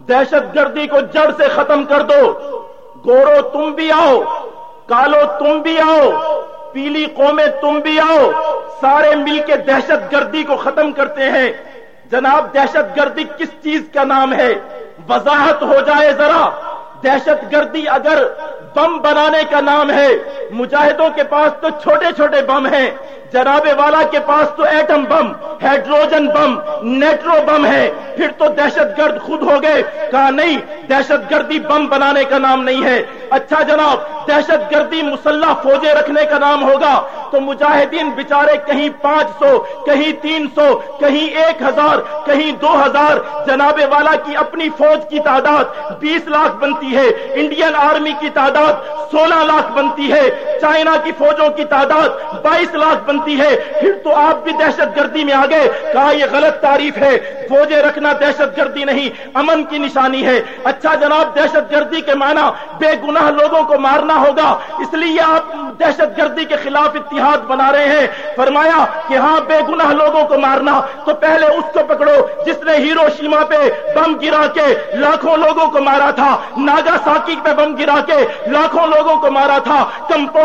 دہشت گردی کو جڑ سے ختم کر دو۔ گورو تم بھی آؤ، کالو تم بھی آؤ، پیلی قومیں تم بھی آؤ۔ سارے مل کے دہشت گردی کو ختم کرتے ہیں۔ جناب، دہشت گردی کس چیز کا نام ہے؟ وضاحت ہو جائے ذرا۔ دہشت گردی اگر بم بنانے کا نام ہے۔ مجاہدوں کے پاس تو چھوٹے چھوٹے بم ہیں۔ جناب والا کے پاس تو atom bomb, hydrogen bomb, nitro bomb ہے۔ پھر تو دہشت گرد خود ہو گئے۔ کہا نہیں، دہشت گردی بم بنانے کا نام نہیں ہے۔ اچھا جناب دہشت گردی مسلح فوجیں رکھنے کا نام ہوگا تو مجاہدین بچارے کہیں پانچ سو، کہیں تین سو، کہیں ایک ہزار، کہیں دو ہزار، جناب والا کی اپنی فوج کی تعداد بیس لاکھ بنتی ہے، انڈین آرمی کی تعداد سولہ لاکھ بنتی ہے چائنا کی فوجوں کی تعداد بائیس لاکھ بنتی ہے۔ پھر تو آپ بھی دہشت گردی میں آگے کہا، یہ غلط تعریف ہے۔ فوجیں رکھنا دہشت گردی نہیں، امن کی نشانی ہے۔ اچھا جناب، دہشت گردی کے معنی بے گناہ لوگوں کو مارنا ہوگا۔ اس لیے آپ دہشت گردی کے خلاف اتحاد بنا رہے ہیں۔ فرمایا کہ ہاں بے گناہ لوگوں کو مارنا۔ تو پہلے اس کو پکڑو جس نے ہیرو شیما پہ بم گرا کے لاکھوں لوگوں کو مارا تھا۔ ناگا ساکی پہ بم گرا کے لاکھوں لوگوں کو مارا تھا۔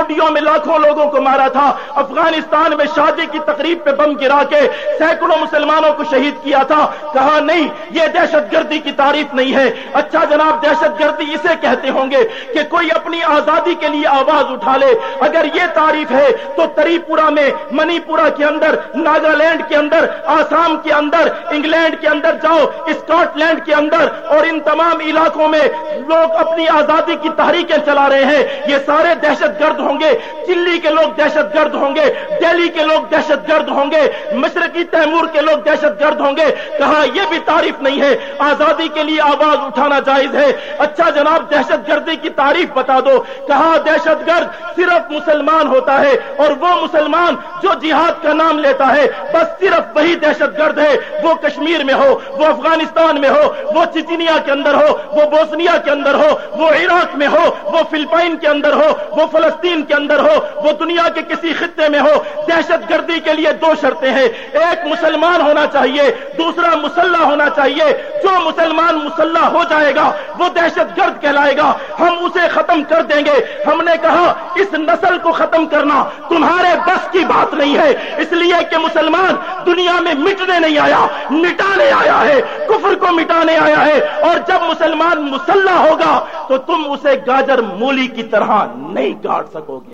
کمپوڈیوں میں لاکھوں لوگوں کو مارا تھا۔ افغانستان میں شادی کی تقریب پہ بم گرا کے سینکڑوں مسلمانوں کو شہید کیا تھا۔ کہا، نہیں، یہ دہشت گردی کی تعریف نہیں ہے۔ اچھا جناب، دہشت گردی اسے کہتے ہوں گے کہ کوئی اپنی آزادی کے لیے آواز اٹھا لے۔ اگر یہ تعریف ہے تو تری پورا میں منی پورا کے اندر، ناگالینڈ کے اندر، آسام کے اندر، انگلینڈ کے اندر جاؤ، اسکاٹ لینڈ کے اندر اور ان تمام علاقوں میں لوگ اپنی آزادی کی تحریکیں چلا رہے ہیں۔ یہ سارے دہشت گرد ہوں گے۔ چلی کے لوگ دہشت گرد ہوں گے۔ دہلی کے لوگ دہشت گرد ہوں گے۔ مشرقی تیمور کے لوگ دہشت گرد ہوں گے۔ کہا یہ بھی تعریف نہیں ہے۔ آزادی کے لیے آواز اٹھانا جائز ہے۔ اچھا جناب، دہشت گردی کی تعریف بتا دو۔ کہا دہشت گرد صرف مسلمان ہوتا ہے اور وہ مسلمان جو جہاد کا نام لیتا ہے، بس صرف وہی دہشت گرد ہے۔ وہ کشمیر میں ہو، وہ افغانستان میں ہو، وہ چچنیا کے اندر ہو، وہ بوسنیا کے اندر ہو، وہ عراق میں ہو، وہ فلپائن کے اندر ہو، وہ فلسطین کے اندر ہو، وہ دنیا کے کسی خطے میں ہو، دہشت گردی کے لیے دو شرطیں ہیں۔ ایک مسلمان ہونا چاہیے، دوسرا مسلح ہونا چاہیے۔ جو مسلمان مسلح ہو جائے گا، وہ دہشت گرد کہلائے گا۔ ہم اسے ختم کر دیں گے۔ ہم نے کہا، اس نسل کو ختم کرنا تمہارے بس کی بات نہیں ہے۔ اس لیے کہ مسلمان دنیا میں مٹنے نہیں آیا، مٹانے آیا ہے۔ کفر کو مٹانے آیا ہے اور جب مسلمان مسلح ہوگا تو تم اسے گاجر مولی کی طرح نہیں کاٹ سکو گے۔